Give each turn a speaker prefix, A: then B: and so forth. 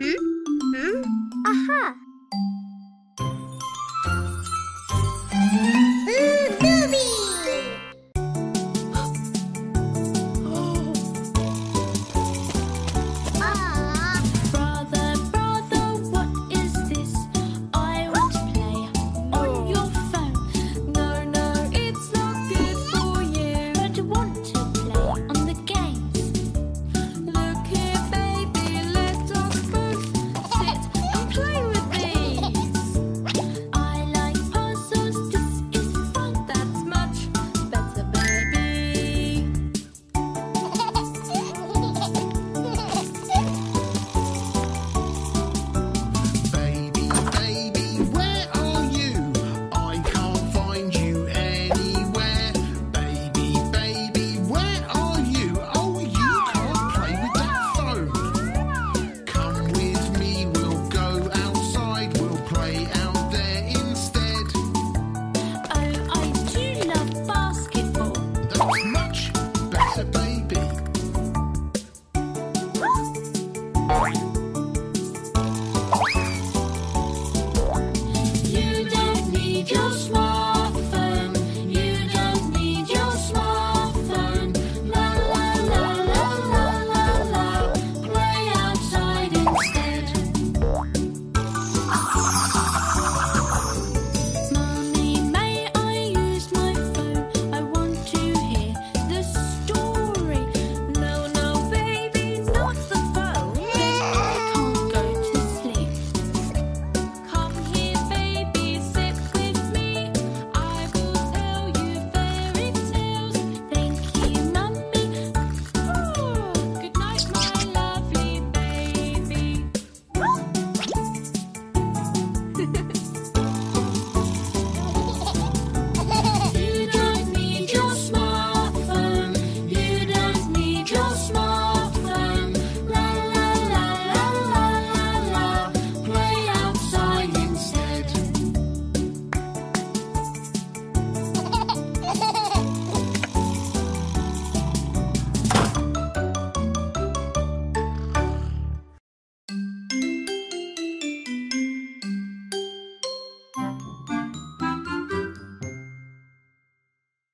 A: Hmm?
B: Much better, baby.